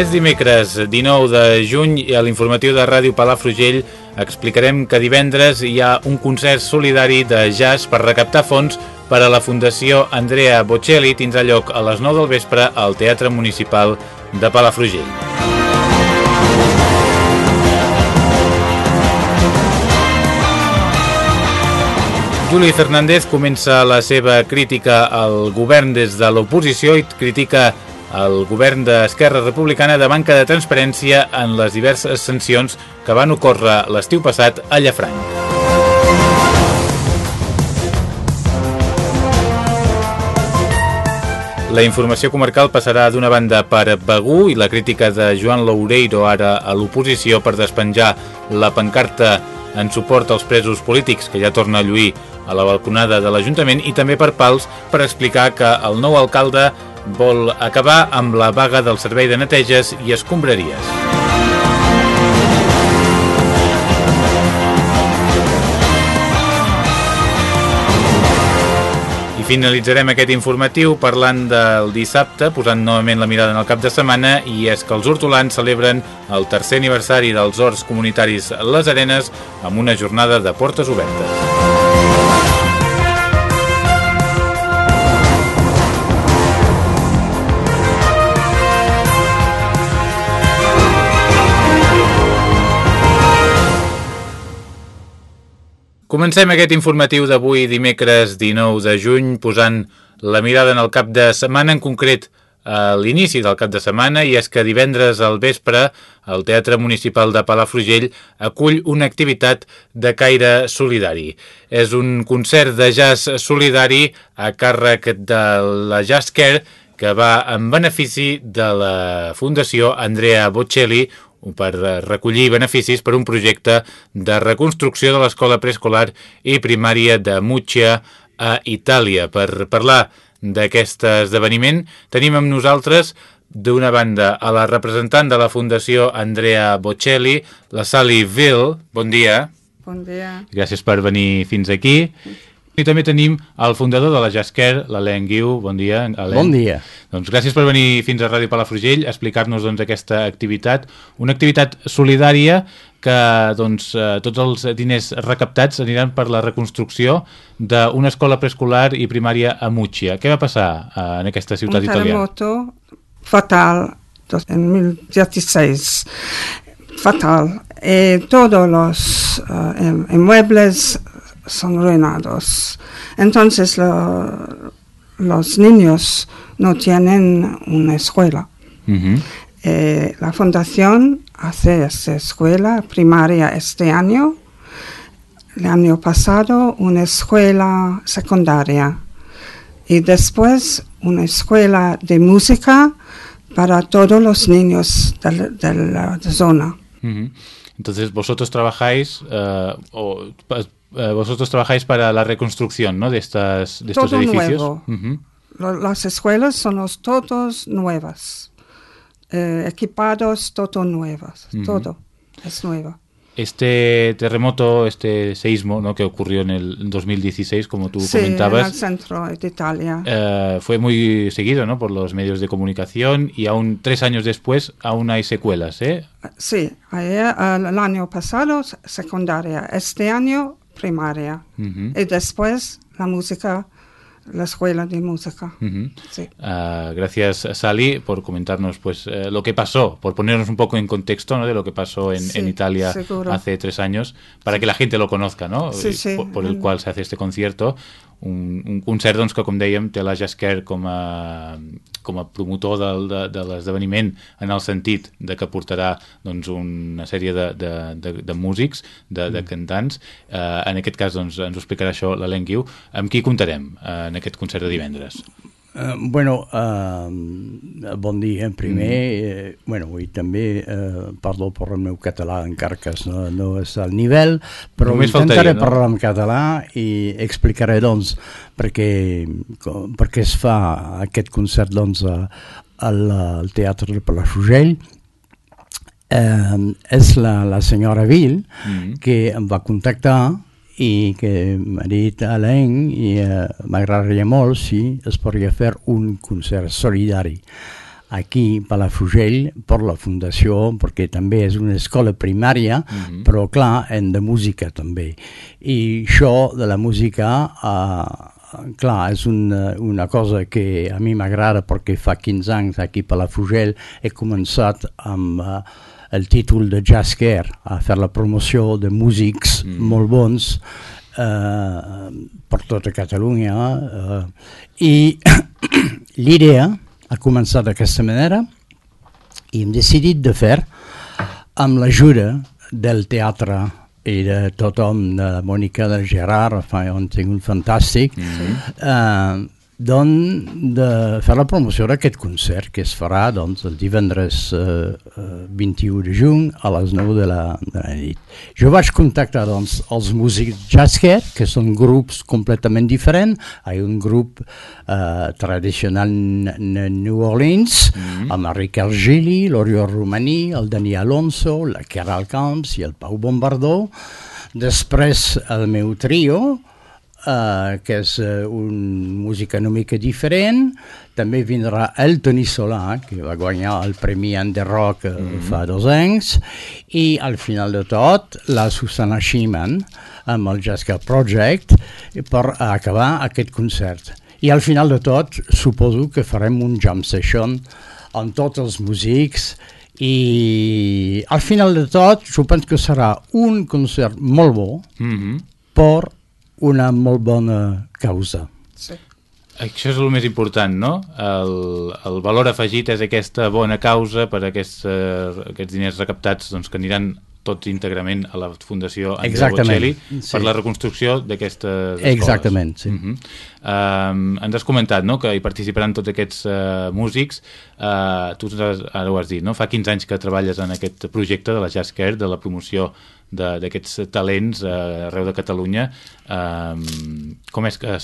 És dimecres 19 de juny i a l'informatiu de Ràdio Palafrugell explicarem que divendres hi ha un concert solidari de jazz per recaptar fons per a la Fundació Andrea Bocelli tindrà lloc a les 9 del vespre al Teatre Municipal de Palafrugell. Juli Fernández comença la seva crítica al govern des de l'oposició i critica el govern d'Esquerra Republicana de manca de transparència en les diverses sancions que van ocórrer l'estiu passat a Llafranc. La informació comarcal passarà d'una banda per Begú i la crítica de Joan Loureiro ara a l'oposició per despenjar la pancarta en suport als presos polítics que ja torna a lluir a la balconada de l'Ajuntament i també per Pals per explicar que el nou alcalde vol acabar amb la vaga del servei de neteges i escombraries. I finalitzarem aquest informatiu parlant del dissabte, posant novament la mirada en el cap de setmana, i és que els hortolans celebren el tercer aniversari dels horts comunitaris Les Arenes amb una jornada de portes obertes. Comencem aquest informatiu d'avui dimecres 19 de juny posant la mirada en el cap de setmana, en concret a l'inici del cap de setmana, i és que divendres al vespre el Teatre Municipal de Palafrugell acull una activitat de caire solidari. És un concert de jazz solidari a càrrec de la Jazz Care que va en benefici de la Fundació Andrea Bocelli, per recollir beneficis per un projecte de reconstrucció de l'escola preescolar i primària de Muccia a Itàlia. Per parlar d'aquest esdeveniment tenim amb nosaltres d'una banda a la representant de la Fundació Andrea Bocelli, la Sally Ville. Bon dia. Bon dia. Gràcies per venir fins aquí. I també tenim el fundador de la Jasquer, l'Alain Guiu. Bon dia, Alain. Bon dia. Doncs gràcies per venir fins a Ràdio Palafrugell a explicar-nos doncs, aquesta activitat. Una activitat solidària que doncs, eh, tots els diners recaptats aniran per la reconstrucció d'una escola preescolar i primària a Muccia. Què va passar eh, en aquesta ciutat Un italiana? terremoto fatal dos- en 2016. Fatal. Y todos los eh, inmuebles son arruinados. Entonces lo- los niños no tienen una escuela. Eh, la fundación hace esta escuela primaria este año. El año pasado una escuela secundaria y después una escuela de música para todos los niños de, la- de la zona. Entonces vosotros trabajáis eh, o, pa- eh, vosotros trabajáis para la reconstrucción ¿no? de estas de estos Todo edificios. nuevo. Ujú. Lo- Las escuelas son los todos nuevas, eh, equipados, todo nuevos, Ujú. todo es nuevo. Este terremoto, este seísmo ¿no? que ocurrió en el 2016, como tú Sí, en el comentabas, centro de Italia. eh, fue muy seguido ¿no? por los medios de comunicación y aún tres años después aún hay secuelas. ¿eh? Sí, ayer, el el año pasado secundaria, este año primaria y después la música, la escuela de música. Sí. Ah, gracias, Sally, por comentarnos pues eh, lo que pasó, por ponernos un poco en contexto ¿no? de lo que pasó en, Sí, en Italia seguro. hace tres años, para que la gente lo conozca, ¿no? Por, por el Mm. cual se hace este concierto. Un, un concert doncs, que, com dèiem, té la Jasker com a, com a promotor del, de, de l'esdeveniment en el sentit de que portarà doncs, una sèrie de, de, de, de músics, de, de mm. cantants. Eh, en aquest cas doncs, ens ho explicarà això l'Alen Guiu. Amb qui comptarem eh, en aquest concert de divendres? Uh, bueno, uh, bon dia, primer. Mm. Uh, bueno, i també, uh, parlo per el meu català, encara que no, no és al nivell, però Només intentaré no? parlar en català i explicaré, doncs, perquè, perquè es fa aquest concert, doncs, al, al Teatre de Palafrugell. Uh, és la, la senyora Vil mm. que em va contactar i que m'ha dit Alain i eh, m'agradaria molt si es podria fer un concert solidari aquí a Palafrugell per la Fundació, perquè també és una escola primària, mm -hmm. però clar, en de música també. I això de la música, eh, clar, és una, una cosa que a mi m'agrada perquè fa 15 anys aquí a Palafrugell he començat amb... Eh, el títol de Jazz Care, a fer la promoció de músics mm. molt bons eh, per tota Catalunya eh, i l'idea ha començat d'aquesta manera i hem decidit de fer amb l'ajuda del teatre i de tothom, de la Mònica, de Gerard, fa un tingut fantàstic, mm -hmm. eh, doncs, de fer la promoció d'aquest concert que es farà doncs, el divendres eh, 21 eh, de juny a les 9 de la, de la nit. Jo vaig contactar doncs, els músics jazzker, que són grups completament diferents. Hi ha un grup eh, tradicional New Orleans, mm -hmm. amb Enric Argili, l'Oriol Romaní, el Dani Alonso, la Keral Camps i el Pau Bombardó. Després el meu trio, uh, que és uh, una música una mica diferent. També vindrà el Toni Solà, que va guanyar el Premi Under Rock mm -hmm. fa dos anys, i al final de tot la Susana Schiman amb el Jazzca Project per acabar aquest concert. I al final de tot suposo que farem un jam session amb tots els músics i al final de tot jo penso que serà un concert molt bo mm -hmm. per una molt bona causa. Sí. Això és el més important, no? El, el valor afegit és aquesta bona causa per aquests, uh, aquests diners recaptats doncs, que aniran tots íntegrament a la Fundació Andrea Bocelli sí. per la reconstrucció d'aquestes escoles. Exactament, sí. Uh -huh. Um, ens has comentat no, que hi participaran tots aquests uh, músics. Uh, tu ara ho has dit, no? fa 15 anys que treballes en aquest projecte de la Jazz Care, de la promoció d'aquests talents uh, arreu de Catalunya. Um, com és que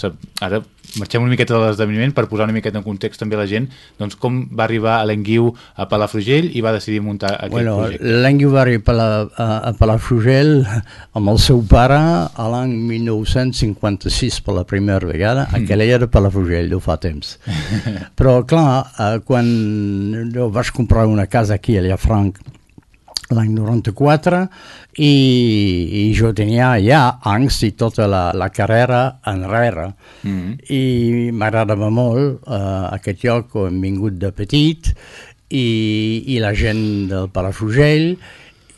ara marxem una miqueta de l'esdeveniment per posar una miqueta en context també la gent, doncs com va arribar a l'Enguiu a Palafrugell i va decidir muntar aquest bueno, projecte? L'Enguiu va arribar a, a Palafrugell amb el seu pare a l'any 1956 per la primera vegada. Aquella era Palafrugell, no fa temps. Però clar, eh, quan jo vaig comprar una casa aquí a Llafranc l'any 94 i, i jo tenia ja anys i tota la, la carrera enrere mm -hmm. i m'agradava molt uh, aquest lloc on hem vingut de petit i, i la gent del Palafrugell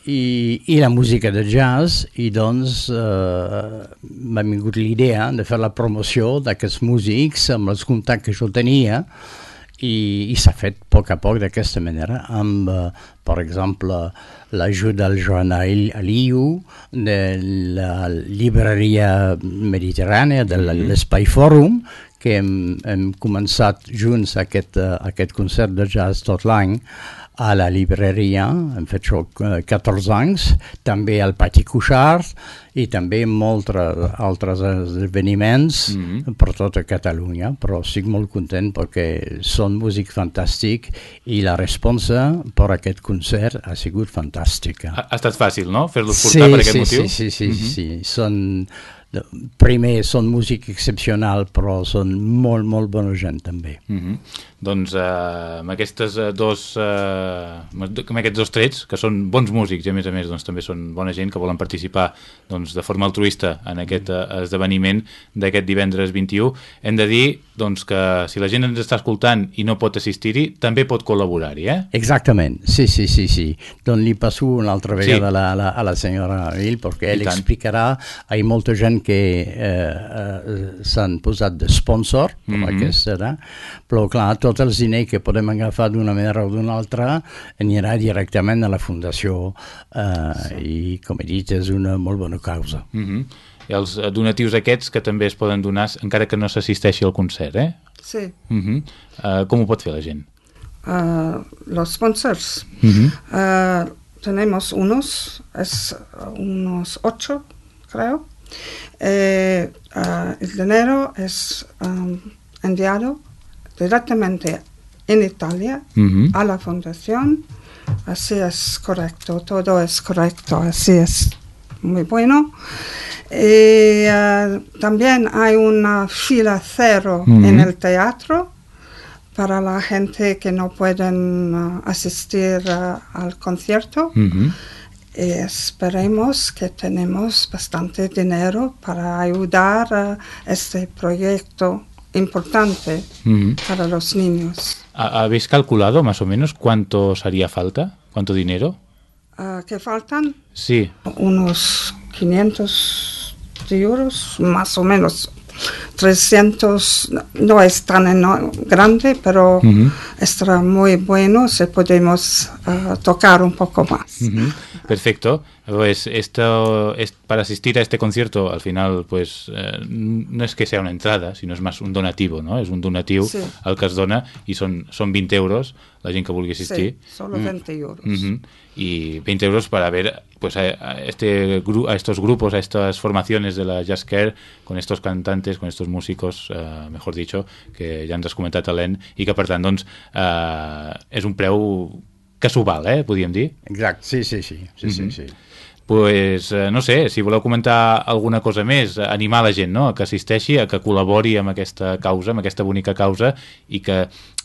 i, i la música de jazz i doncs eh, m'ha vingut l'idea de fer la promoció d'aquests músics amb els contactes que jo tenia i, i s'ha fet a poc a poc d'aquesta manera amb, eh, per exemple, l'ajuda del Joan Aliu, de la llibreria mediterrània, de mhm. l'Espai Fòrum, que hem, hem començat junts aquest, uh, aquest concert de jazz tot l'any a la llibreria, hem fet això 14 anys, també al Pati Cuixart i també molts altres esdeveniments mm -hmm. per tota Catalunya, però estic molt content perquè són músic fantàstic i la responsa per aquest concert ha sigut fantàstica. Ha, ha estat fàcil, no?, fer-los portar sí, per aquest sí, motiu? Sí, sí, sí, mm -hmm. sí, són primer són músic excepcional però són molt molt bona gent també mm -hmm. Doncs, eh, amb, aquestes eh, dos, eh, amb aquests dos trets, que són bons músics i a més a més doncs, també són bona gent que volen participar doncs, de forma altruista en aquest eh, esdeveniment d'aquest divendres 21, hem de dir doncs, que si la gent ens està escoltant i no pot assistir-hi, també pot col·laborar-hi, eh? Exactament, sí, sí, sí, sí. Doncs li passo una altra vegada sí. a, la, a, la, a la senyora Vil, perquè ell explicarà, hi ha molta gent que eh, eh, s'han posat de sponsor, mm -hmm. aquest serà, però clar, tots els diners que podem agafar d'una manera o d'una altra anirà directament a la Fundació eh, sí. i, com he dit, és una molt bona causa. Mm -hmm. I els donatius aquests que també es poden donar encara que no s'assisteixi al concert, eh? Sí. Mm -hmm. uh, com ho pot fer la gent? Uh, los sponsors. Mm -hmm. uh, tenemos unos, es unos ocho, creo. Eh, uh, el dinero es um, enviado directamente en Italia uh -huh. a la fundación. Así es correcto, todo es correcto, así es muy bueno. Y uh, también hay una fila cero uh -huh. en el teatro para la gente que no pueden uh, asistir al concierto. -huh. Y esperemos que tenemos bastante dinero para ayudar a este proyecto importante para los niños. ¿Habéis calculado más o menos cuánto haría falta? ¿Cuánto dinero? Uh, ¿Qué faltan? Sí. Unos 500 euros, más o menos. 300 no es tan grande, pero uh -huh. estará muy bueno si podemos uh, tocar un poco más. Uh -huh. Perfecto. Pues esto es para asistir a este concierto, al final, pues eh, no es que sea una entrada, sino es más un donativo, ¿no? Es un donativo sí. al que es dona y son, son 20 euros la gent que vulgui assistir. Sí, solo 20 mm. euros. Mm -hmm. Y 20 euros para ver pues a, a, este, a estos grupos, a estas formaciones de la Jazz Care, con estos cantantes, con estos músicos, eh, mejor dicho, que ja ens has comentat, Helene, i que, per tant, doncs, eh, és un preu que s'ho val, eh, podríem dir. Exacte, sí, sí, sí. sí, mm -hmm. sí, sí pues, eh, no sé, si voleu comentar alguna cosa més, animar la gent no? a que assisteixi, a que col·labori amb aquesta causa, amb aquesta bonica causa, i que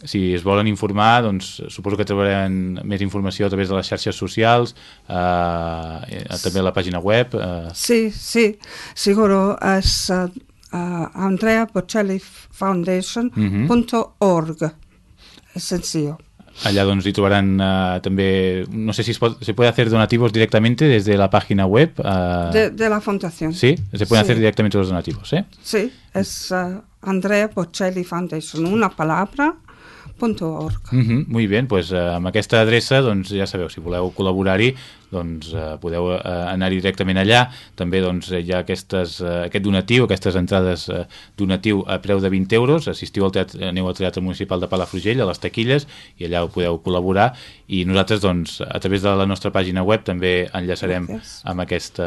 si es volen informar, doncs suposo que trobaran més informació a través de les xarxes socials, eh, també a la pàgina web. Eh. Sí, sí, seguro es uh, uh, Andrea Bocelli Foundation.org. Uh -huh. Allà doncs hi trobaran uh, també, no sé si es, pot, se puede hacer donativos directamente desde la página web. Uh, de, de, la fundación. Sí, se pueden sí. hacer directamente los donativos, ¿eh? Sí, es uh, Andrea Bocelli Foundation, una palabra www.org. Mm -hmm, muy bé, pues, uh, amb aquesta adreça doncs, ja sabeu, si voleu col·laborar-hi doncs, uh, podeu uh, anar-hi directament allà també doncs, hi ha aquestes, uh, aquest donatiu, aquestes entrades uh, donatiu a preu de 20 euros assistiu al teatre, aneu al Teatre Municipal de Palafrugell a les taquilles i allà ho podeu col·laborar i nosaltres doncs, a través de la nostra pàgina web també enllaçarem amb, aquesta,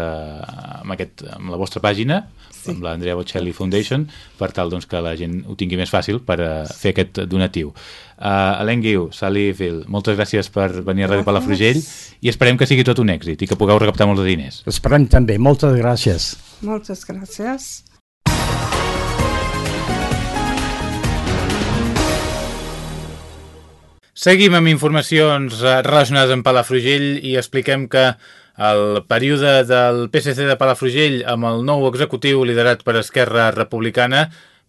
amb, aquest, amb la vostra pàgina sí. amb l'Andrea Bocelli Foundation per tal doncs, que la gent ho tingui més fàcil per uh, fer aquest donatiu. Uh, Alain Guiu, Sally Phil, moltes gràcies per venir a Ràdio Palafrugell i esperem que sigui tot un èxit i que pugueu recaptar molts diners. Esperem també, moltes gràcies. Moltes gràcies. Seguim amb informacions eh, relacionades amb Palafrugell i expliquem que el període del PSC de Palafrugell amb el nou executiu liderat per Esquerra Republicana,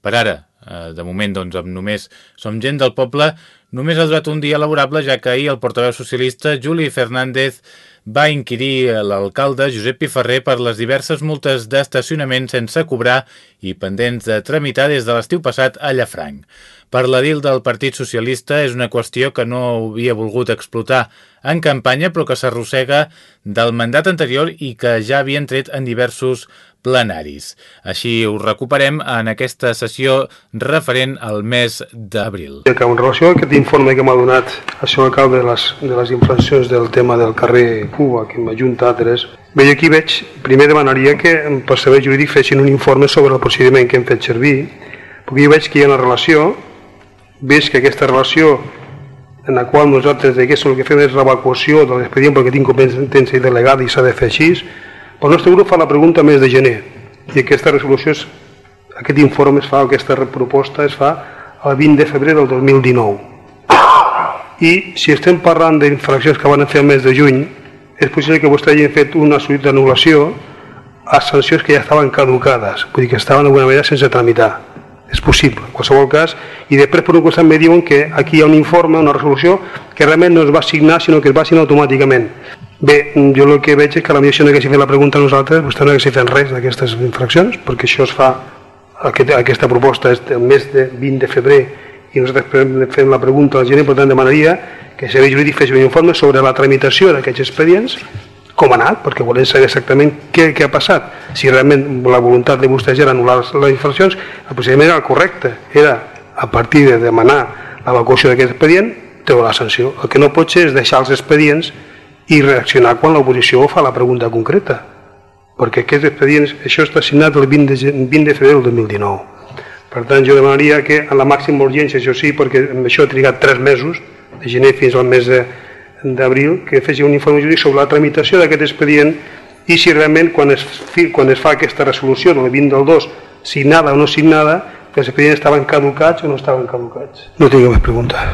per ara, eh, de moment doncs, amb només som gent del poble, només ha durat un dia laborable ja que ahir el portaveu socialista Juli Fernández va inquirir l'alcalde Josep Piferrer per les diverses multes d'estacionament sense cobrar i pendents de tramitar des de l'estiu passat a Llafranc. Per l'edil del Partit Socialista és una qüestió que no havia volgut explotar en campanya però que s'arrossega del mandat anterior i que ja havien tret en diversos plenaris. Així ho recuperem en aquesta sessió referent al mes d'abril. En relació a aquest informe que m'ha donat el senyor alcalde de les, de les infraccions del tema del carrer Cuba, que m'ajunta altres, bé, aquí veig, primer demanaria que per saber jurídic fessin un informe sobre el procediment que hem fet servir, perquè jo veig que hi ha una relació veig que aquesta relació en la qual nosaltres el que fem és l'evacuació de l'expedient perquè tinc competència delegada i s'ha de fer així, el nostre grup fa la pregunta mes de gener i aquesta resolució és, aquest informe es fa, aquesta proposta es fa el 20 de febrer del 2019. I si estem parlant d'infraccions que van fer el mes de juny, és possible que vostè hagi fet una sol·licitud d'anul·lació a sancions que ja estaven caducades, vull dir que estaven d'alguna manera sense tramitar. És possible, en qualsevol cas, i després per un costat me diuen que aquí hi ha un informe, una resolució, que realment no es va signar, sinó que es va signar automàticament. Bé, jo el que veig és que la millor no haguessin fet la pregunta a nosaltres, vostè no haguessin fet res d'aquestes infraccions, perquè això es fa, aquest, aquesta proposta és el mes de 20 de febrer i nosaltres fem la pregunta al gener, per tant demanaria que el Servei Jurídic fes un informe sobre la tramitació d'aquests expedients, com ha anat, perquè volem saber exactament què, què ha passat. Si realment la voluntat de vostès era anul·lar les infraccions, el procediment era el correcte, era a partir de demanar l'evacuació d'aquest expedient, treure la sanció. El que no pot ser és deixar els expedients i reaccionar quan l'oposició fa la pregunta concreta perquè aquests expedients, això està signat el 20 de, 20 de febrer del 2019 per tant jo demanaria que en la màxima urgència, això sí, perquè això ha trigat 3 mesos, de gener fins al mes d'abril, que fes un informe jurídic sobre la tramitació d'aquest expedient i si realment quan es, quan es fa aquesta resolució del 20 del 2, signada o no signada, que els expedients estaven caducats o no estaven caducats. No tinc més pregunta.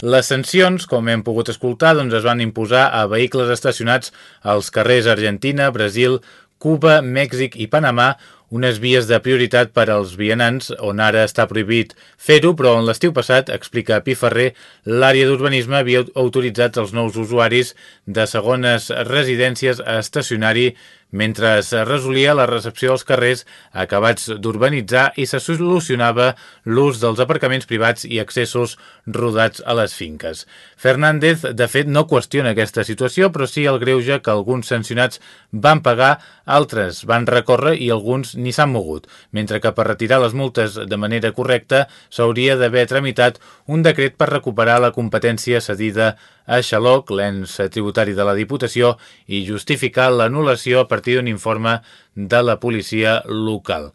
Les sancions, com hem pogut escoltar, doncs es van imposar a vehicles estacionats als carrers Argentina, Brasil, Cuba, Mèxic i Panamà, unes vies de prioritat per als vianants, on ara està prohibit fer-ho, però en l'estiu passat, explica Pi Ferrer, l'àrea d'urbanisme havia autoritzat els nous usuaris de segones residències a estacionari mentre es resolia la recepció dels carrers acabats d'urbanitzar i se solucionava l'ús dels aparcaments privats i accessos rodats a les finques. Fernández, de fet, no qüestiona aquesta situació, però sí el greuge que alguns sancionats van pagar, altres van recórrer i alguns ni s'han mogut, mentre que per retirar les multes de manera correcta s'hauria d'haver tramitat un decret per recuperar la competència cedida a Xaloc, l'ens tributari de la Diputació, i justificar l'anul·lació a partir d'un informe de la policia local.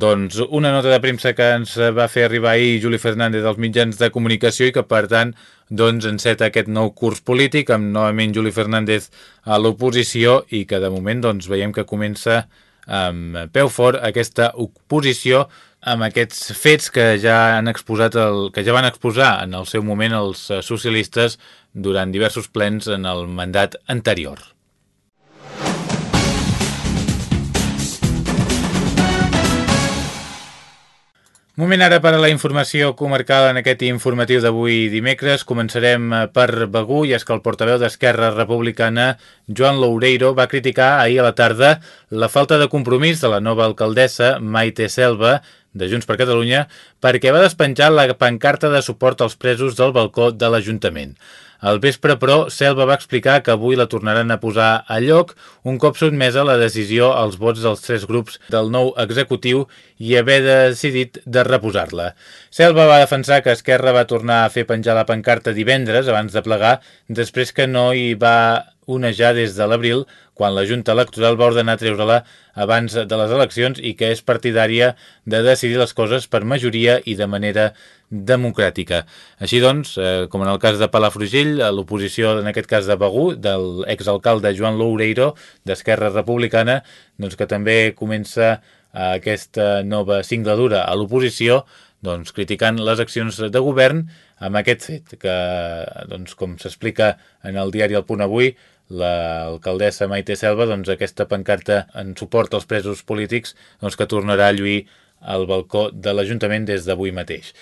Doncs una nota de premsa que ens va fer arribar ahir Juli Fernández dels mitjans de comunicació i que, per tant, doncs enceta aquest nou curs polític amb novament Juli Fernández a l'oposició i que, de moment, doncs veiem que comença amb peu fort aquesta oposició amb aquests fets que ja han exposat el, que ja van exposar en el seu moment els eh, socialistes durant diversos plens en el mandat anterior. Moment ara per a la informació comarcal en aquest informatiu d'avui dimecres. Començarem eh, per Begú i és que el portaveu d'Esquerra Republicana, Joan Loureiro, va criticar ahir a la tarda la falta de compromís de la nova alcaldessa, Maite Selva, de Junts per Catalunya, perquè va despenjar la pancarta de suport als presos del balcó de l'Ajuntament. Al vespre, però, Selva va explicar que avui la tornaran a posar a lloc un cop sotmesa la decisió als vots dels tres grups del nou executiu i haver decidit de reposar-la. Selva va defensar que Esquerra va tornar a fer penjar la pancarta divendres abans de plegar, després que no hi va onejar des de l'abril, quan la Junta Electoral va ordenar treure-la abans de les eleccions i que és partidària de decidir les coses per majoria i de manera democràtica. Així doncs, eh, com en el cas de Palafrugell, l'oposició, en aquest cas de Begú, del exalcalde Joan Loureiro, d'Esquerra Republicana, doncs que també comença eh, aquesta nova singladura a l'oposició, doncs, criticant les accions de govern amb aquest fet, que, doncs, com s'explica en el diari El Punt Avui, l'alcaldessa Maite Selva, doncs, aquesta pancarta en suport als presos polítics doncs, que tornarà a lluir al balcó de l'Ajuntament des d'avui mateix.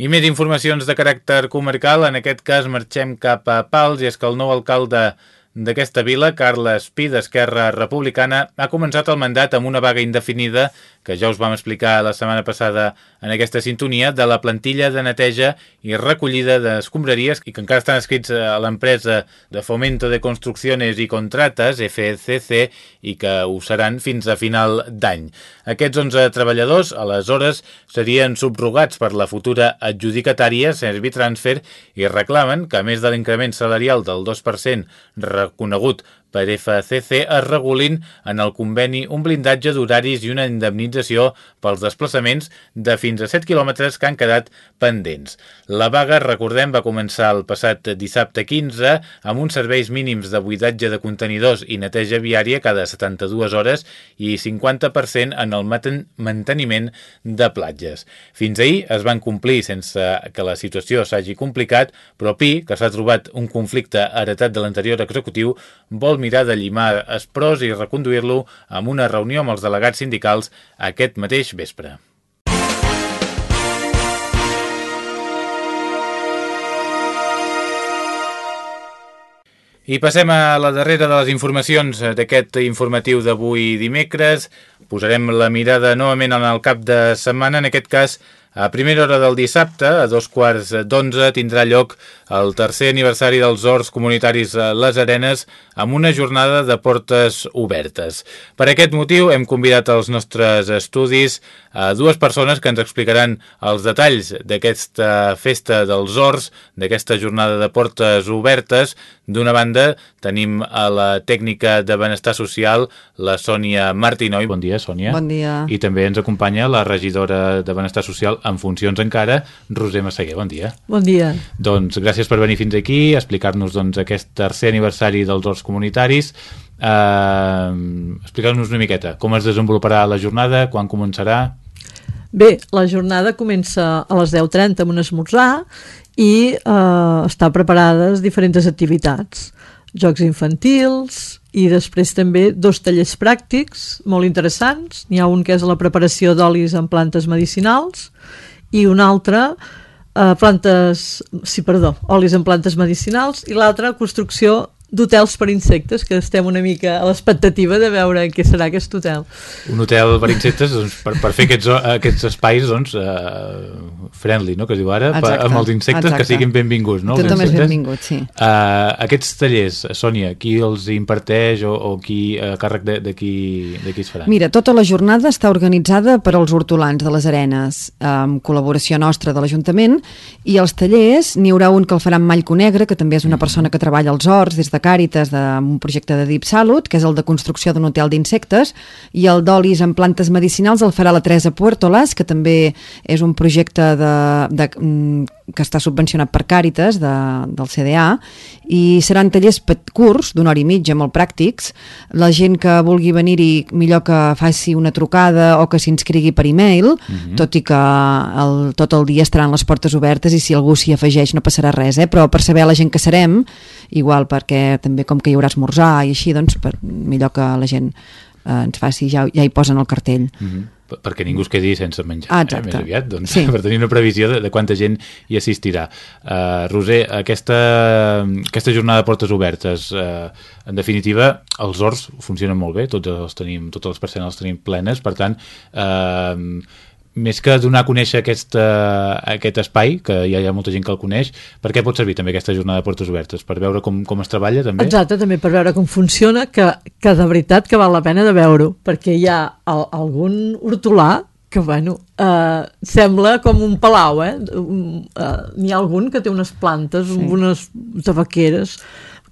I més informacions de caràcter comarcal, en aquest cas marxem cap a Pals i és que el nou alcalde d'aquesta vila, Carles Pi, d'Esquerra Republicana, ha començat el mandat amb una vaga indefinida que ja us vam explicar la setmana passada en aquesta sintonia, de la plantilla de neteja i recollida d'escombraries i que encara estan escrits a l'empresa de Fomento de Construcciones i Contrates, FCC, i que ho seran fins a final d'any. Aquests 11 treballadors, aleshores, serien subrogats per la futura adjudicatària Servitransfer i reclamen que, a més de l'increment salarial del 2% reconegut per FCC es regulin en el conveni un blindatge d'horaris i una indemnització pels desplaçaments de fins a 7 quilòmetres que han quedat pendents. La vaga, recordem, va començar el passat dissabte 15 amb uns serveis mínims de buidatge de contenidors i neteja viària cada 72 hores i 50% en el manteniment de platges. Fins ahir es van complir sense que la situació s'hagi complicat, però Pi, que s'ha trobat un conflicte heretat de l'anterior executiu, vol mirar de llimar els pros i reconduir-lo amb una reunió amb els delegats sindicals aquest mateix vespre. I passem a la darrera de les informacions d'aquest informatiu d'avui dimecres. Posarem la mirada novament en el cap de setmana, en aquest cas a primera hora del dissabte, a dos quarts d'onze, tindrà lloc el tercer aniversari dels Horts Comunitaris Les Arenes amb una jornada de portes obertes. Per aquest motiu hem convidat als nostres estudis a dues persones que ens explicaran els detalls d'aquesta festa dels Horts, d'aquesta jornada de portes obertes. D'una banda, tenim a la tècnica de benestar social, la Sònia Martinoi. Bon dia, Sònia. Bon dia. I també ens acompanya la regidora de benestar social en funcions encara, Roser Massaguer. Bon dia. Bon dia. Doncs gràcies per venir fins aquí, explicar-nos doncs, aquest tercer aniversari dels horts comunitaris. Uh, Explicar-nos una miqueta com es desenvoluparà la jornada, quan començarà... Bé, la jornada comença a les 10.30 amb un esmorzar i eh, està preparades diferents activitats. Jocs infantils, i després també dos tallers pràctics molt interessants. N'hi ha un que és la preparació d'olis en plantes medicinals i un altre eh, plantes, sí, perdó, olis en plantes medicinals i l'altre construcció d'hotels per insectes, que estem una mica a l'expectativa de veure què serà aquest hotel. Un hotel per insectes doncs, per, per fer aquests, aquests espais doncs, uh, friendly, no? que es diu ara, exacte, per, amb els insectes exacte. que siguin benvinguts. No? Tothom és benvingut, sí. Uh, aquests tallers, Sònia, qui els imparteix o, o qui a càrrec de, de, qui, de qui es faran? Mira, tota la jornada està organitzada per als hortolans de les arenes, amb col·laboració nostra de l'Ajuntament, i els tallers n'hi haurà un que el farà en Mallco Negre, que també és una mm. persona que treballa als horts des de Càritas d'un projecte de Deep Salut, que és el de construcció d'un hotel d'insectes, i el d'olis en plantes medicinals el farà la Teresa Puertolas, que també és un projecte de, de, mm, que està subvencionat per Càritas de, del CDA, i seran tallers curts, d'una hora i mitja, molt pràctics. La gent que vulgui venir-hi, millor que faci una trucada o que s'inscrigui per e-mail, mm -hmm. tot i que el, tot el dia estaran les portes obertes i si algú s'hi afegeix no passarà res, eh? però per saber la gent que serem, igual perquè també com que hi haurà esmorzar i així, doncs per, millor que la gent eh, ens faci, ja, ja hi posen el cartell. Mm -hmm perquè ningú es quedi sense menjar, ah, eh, més aviat, doncs, sí. per tenir una previsió de, de quanta gent hi assistirà. Uh, Roser, aquesta, aquesta jornada de portes obertes, uh, en definitiva, els horts funcionen molt bé, tots els tenim, totes les persones els tenim plenes, per tant, uh, més que donar a conèixer aquest, uh, aquest espai, que ja hi ha molta gent que el coneix, per què pot servir també aquesta jornada de portes obertes? Per veure com, com es treballa també? Exacte, també per veure com funciona, que, que de veritat que val la pena de veure-ho, perquè hi ha el, algun hortolà que, bueno, eh, sembla com un palau, eh? Uh, N'hi ha algun que té unes plantes, sí. unes tabaqueres,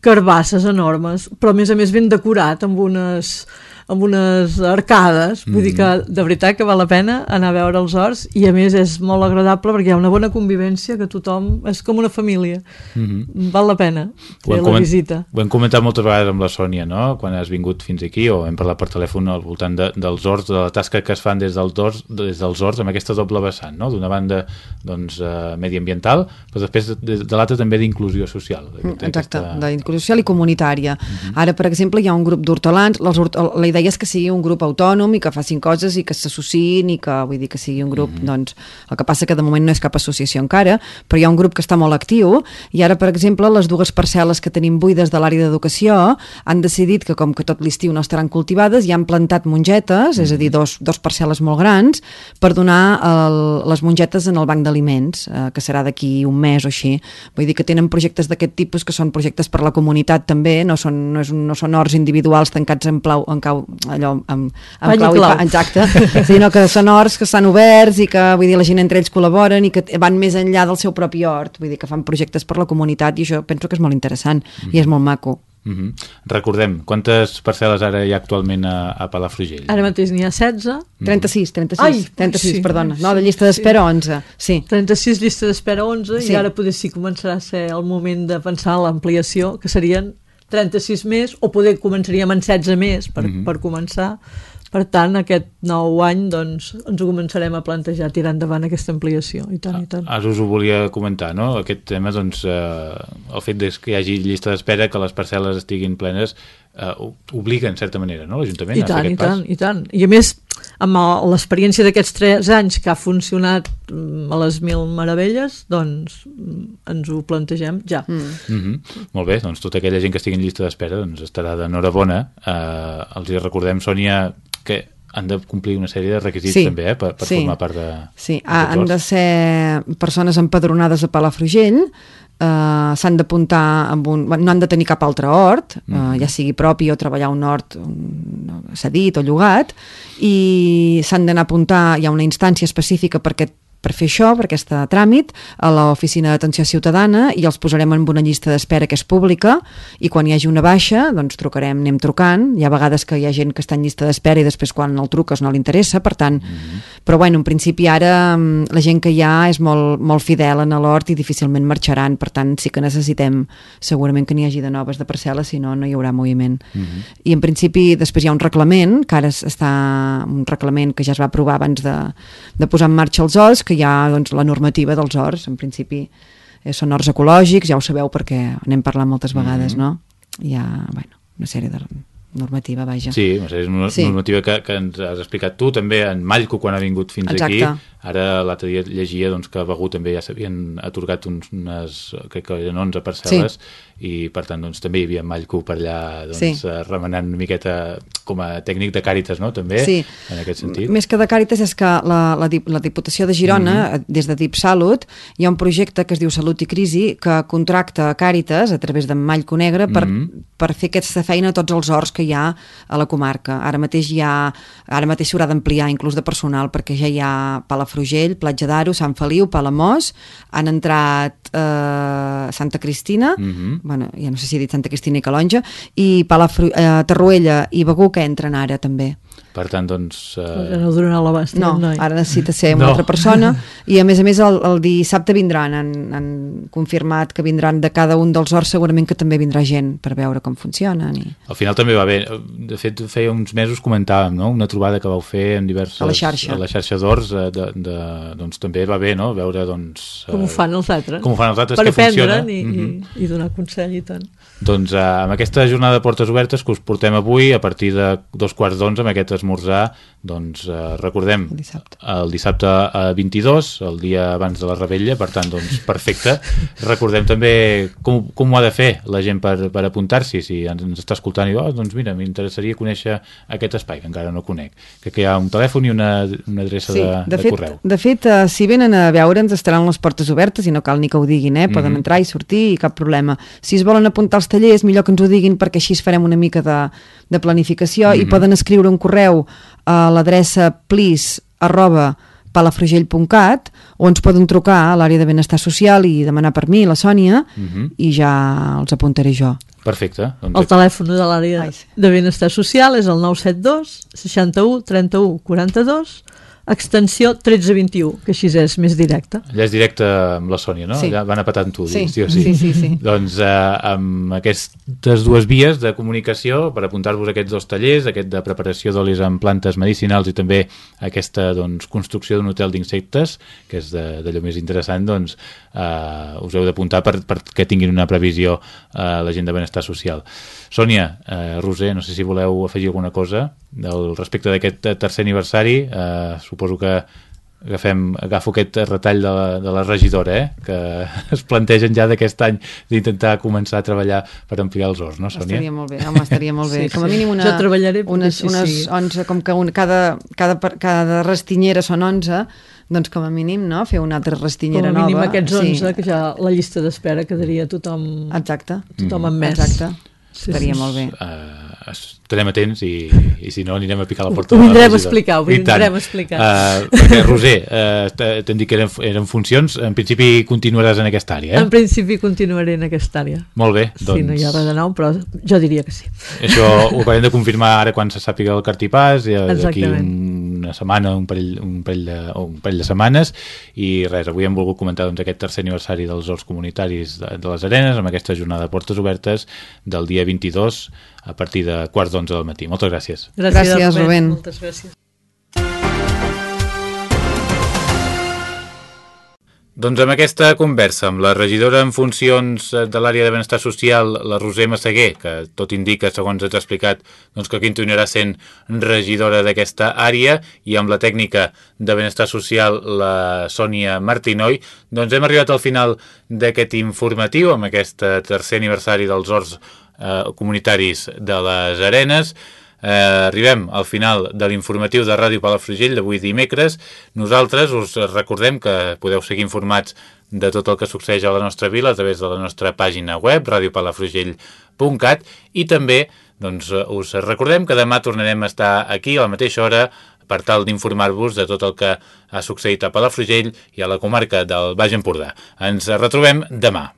carbasses enormes, però a més a més ben decorat amb unes amb unes arcades, vull mm. dir que mm. de veritat que val la pena anar a veure els horts i a més és molt agradable perquè hi ha una bona convivència que tothom és com una família mm -hmm. val la pena fer la visita ho hem comentat moltes vegades amb la Sònia no? quan has vingut fins aquí o hem parlat per telèfon al voltant de, dels horts de la tasca que es fan des dels horts, des dels horts amb aquesta doble vessant no? d'una banda doncs, eh, mediambiental però després de, de l'altra també d'inclusió social mm, exacte, aquesta... d'inclusió social i comunitària mm -hmm. ara per exemple hi ha un grup d'hortolans la idea idea és que sigui un grup autònom i que facin coses i que s'associïn i que, vull dir, que sigui un grup, mm -hmm. doncs, el que passa que de moment no és cap associació encara, però hi ha un grup que està molt actiu i ara, per exemple, les dues parcel·les que tenim buides de l'àrea d'educació han decidit que com que tot l'estiu no estaran cultivades i han plantat mongetes, mm -hmm. és a dir, dos, dos parcel·les molt grans, per donar el, les mongetes en el banc d'aliments, eh, que serà d'aquí un mes o així. Vull dir que tenen projectes d'aquest tipus que són projectes per la comunitat també, no són, no és, no són horts individuals tancats en, plau, en, cau, allò amb, amb clau, i pa, exacte, sinó que són horts que estan oberts i que vull dir, la gent entre ells col·laboren i que van més enllà del seu propi hort, vull dir que fan projectes per la comunitat i això penso que és molt interessant mm -hmm. i és molt maco. Mm -hmm. Recordem, quantes parcel·les ara hi ha actualment a, a Palafrugell? Ara mateix n'hi ha 16. 36, 36, Ai, 36, sí, perdona. sí, no, de llista d'espera 11, sí. 36 llista d'espera 11 Sí. i ara poder sí començarà a ser el moment de pensar en l'ampliació, que serien 36 més, o poder començaríem en 16 més per, Mhm. per començar. Per tant, aquest nou any doncs, ens ho començarem a plantejar, tirar endavant aquesta ampliació. I tant, i tant. Ara us ho volia comentar, no? Aquest tema, doncs, eh, el fet de que hi hagi llista d'espera, que les parcel·les estiguin plenes, eh, obliga, en certa manera, no?, l'Ajuntament I a fer tant, i aquest pas. tant, i tant. I a més, amb l'experiència d'aquests tres anys que ha funcionat mm, a les mil meravelles, doncs mm, ens ho plantegem ja. Mm. Mm -hmm. Molt bé, doncs tota aquella gent que estigui en llista d'espera doncs estarà d'enhorabona. Eh, els hi recordem, Sònia, que han de complir una sèrie de requisits Sí, també, eh, per, per sí. formar part de... Sí, ha, han de ser persones empadronades a Palafrugell, eh, s'han d'apuntar amb un... no han de tenir cap altre hort, eh, Mhm. ja sigui propi o treballar un hort cedit o llogat, i s'han d'anar a apuntar, hi ha una instància específica per aquest per fer això, per aquest tràmit, a l'Oficina d'Atenció Ciutadana i els posarem en una llista d'espera que és pública i quan hi hagi una baixa, doncs trucarem, anem trucant. Hi ha vegades que hi ha gent que està en llista d'espera i després quan el truques no li interessa, per tant... Però bueno, en principi ara mm, la gent que hi ha és molt, molt fidel en l'hort i difícilment marxaran, per tant sí que necessitem segurament que n'hi hagi de noves de parcel·les, si no, no hi haurà moviment. I en principi després hi ha un reglament, que ara es- està un reglament que ja es va aprovar abans de, de posar en marxa els horts, que hi ha doncs, la normativa dels horts, en principi eh, són horts ecològics, ja ho sabeu perquè n'hem parlat moltes vegades, no? Hi ha, bueno, una sèrie de normativa, vaja. Sí, és una Sí. normativa que, que ens has explicat tu, també en Mallco quan ha vingut fins Exacte. aquí. Ara l'altre dia llegia doncs, que a Begur també ja s'havien atorgat uns, unes, crec que eren 11 parcel·les, i per tant doncs, també hi havia en Mallco per allà doncs, Sí. eh, remenant una miqueta com a tècnic de Càritas, no? També, Sí. en aquest sentit. Més que de Càritas és que la, la, la Diputació de Girona, mm -hmm. des de Dip Salut, hi ha un projecte que es diu Salut i Crisi que contracta Càritas a través d'en Mallco Negre per, Mhm. per fer aquesta feina a tots els horts que hi ha a la comarca. Ara mateix hi ha, ara mateix s'haurà d'ampliar inclús de personal perquè ja hi ha Palafrugell, Platja d'Aro, Sant Feliu, Palamós, han entrat eh, Santa Cristina, Mhm. bueno, ja no sé si he dit Santa Cristina i Calonja, i Palafru eh, Tarruella i Begur que entren ara també. Per tant, doncs... Eh, no donarà l'abast. No, noi. ara necessita ser una No. altra persona i a més a més el, el dissabte vindran han, han confirmat que vindran de cada un dels horts segurament que també vindrà gent per veure com funcionen i... al final també va bé. De fet, feia uns mesos comentàvem, no?, una trobada que vau fer en diverses... A la xarxa. A la xarxa d'Ors, eh, de, de, doncs també va bé, no?, veure, doncs... Com ho eh, fan els altres. Com ho fan els altres, per que funciona. aprendre'n i, Mhm. i, i donar consell i tant. Doncs eh, amb aquesta jornada de portes obertes que us portem avui, a partir de dos quarts d'onze, amb aquest esmorzar, doncs eh, recordem El dissabte. el dissabte a 22, el dia abans de la rebella, per tant, doncs, perfecte. Recordem també com, com ho ha de fer la gent per, per apuntar-s'hi, si ens, ens està escoltant i diu, oh, doncs mira, m'interessaria conèixer aquest espai, que encara no conec. Crec que hi ha un telèfon i una, una adreça Sí, de, de, de fet, correu. de fet uh, si venen a veure'ns estaran les portes obertes i no cal ni que ho diguin, eh? poden Mhm. entrar i sortir i cap problema. Si es volen apuntar als tallers, millor que ens ho diguin perquè així farem una mica de, de planificació i Mhm. poden escriure un correu a l'adreça please arroba palafrugell.cat o ens poden trucar a l'àrea de benestar social i demanar per mi, la Sònia, Mhm. i ja els apuntaré jo. Perfecte. Doncs, El telèfon de l'àrea de benestar social és el 972 61 31 42 extensió 1321, que així és més directe. Allà és directe amb la Sònia, no? Sí. Allà van a petar amb tu, Sí, sí o sí. sí, sí, sí. Doncs eh, amb aquestes dues vies de comunicació per apuntar-vos a aquests dos tallers, aquest de preparació d'olis en plantes medicinals i també aquesta doncs, construcció d'un hotel d'insectes, que és de- d'allò més interessant, doncs eh, us heu d'apuntar per, perquè tinguin una previsió a la gent de benestar social. Sònia, eh, Roser, no sé si voleu afegir alguna cosa del respecte d'aquest tercer aniversari. Eh, suposo que agafem, agafo aquest retall de la, de la regidora, eh? que es plantegen ja d'aquest any d'intentar començar a treballar per ampliar els horts, no, Sònia? Estaria molt bé, home, estaria molt bé. Sí, com a sí. mínim una, Jo treballaré perquè unes, així unes sigui. 11, com que un, cada, cada, cada restinyera són 11, doncs com a mínim no? fer una altra Com restinyera a mínim nova. aquests 11, que ja la llista d'espera quedaria tothom, Exacte. tothom amb més. Exacte. Sí, Estaria sí. molt bé. Uh, estarem atents i, i si no anirem a picar la porta. Ho vindrem a explicar, ho vindrem a explicar. Uh, perquè, Roser, uh, t'hem dit que eren, eren funcions, en principi continuaràs en aquesta àrea, eh? En principi continuaré en aquesta àrea. Molt bé, doncs... Sí, no hi ha res de nou, però jo diria que sí. Això ho acabem de confirmar ara quan se sàpiga el cartipàs, d'aquí una setmana, un parell, un, parell de, un parell de setmanes, i res, avui hem volgut comentar doncs, aquest tercer aniversari dels horts comunitaris de, de les Arenes, amb aquesta jornada de portes obertes del dia 22 a partir de quarts d'onze del matí. Moltes gràcies. Gràcies, gràcies Rubén. Moltes gràcies. Doncs amb aquesta conversa amb la regidora en funcions de l'àrea de benestar social, la Roser Massaguer, que tot indica, segons ens ha explicat, doncs que continuarà sent regidora d'aquesta àrea, i amb la tècnica de benestar social, la Sònia Martinoi, doncs hem arribat al final d'aquest informatiu, amb aquest tercer aniversari dels Horts eh, comunitaris de les Arenes. Eh, arribem al final de l'informatiu de Ràdio Palafrugell d'avui dimecres. Nosaltres us recordem que podeu seguir informats de tot el que succeeix a la nostra vila a través de la nostra pàgina web radiopalafrugell.cat i també doncs, us recordem que demà tornarem a estar aquí a la mateixa hora per tal d'informar-vos de tot el que ha succeït a Palafrugell i a la comarca del Baix Empordà. Ens retrobem demà.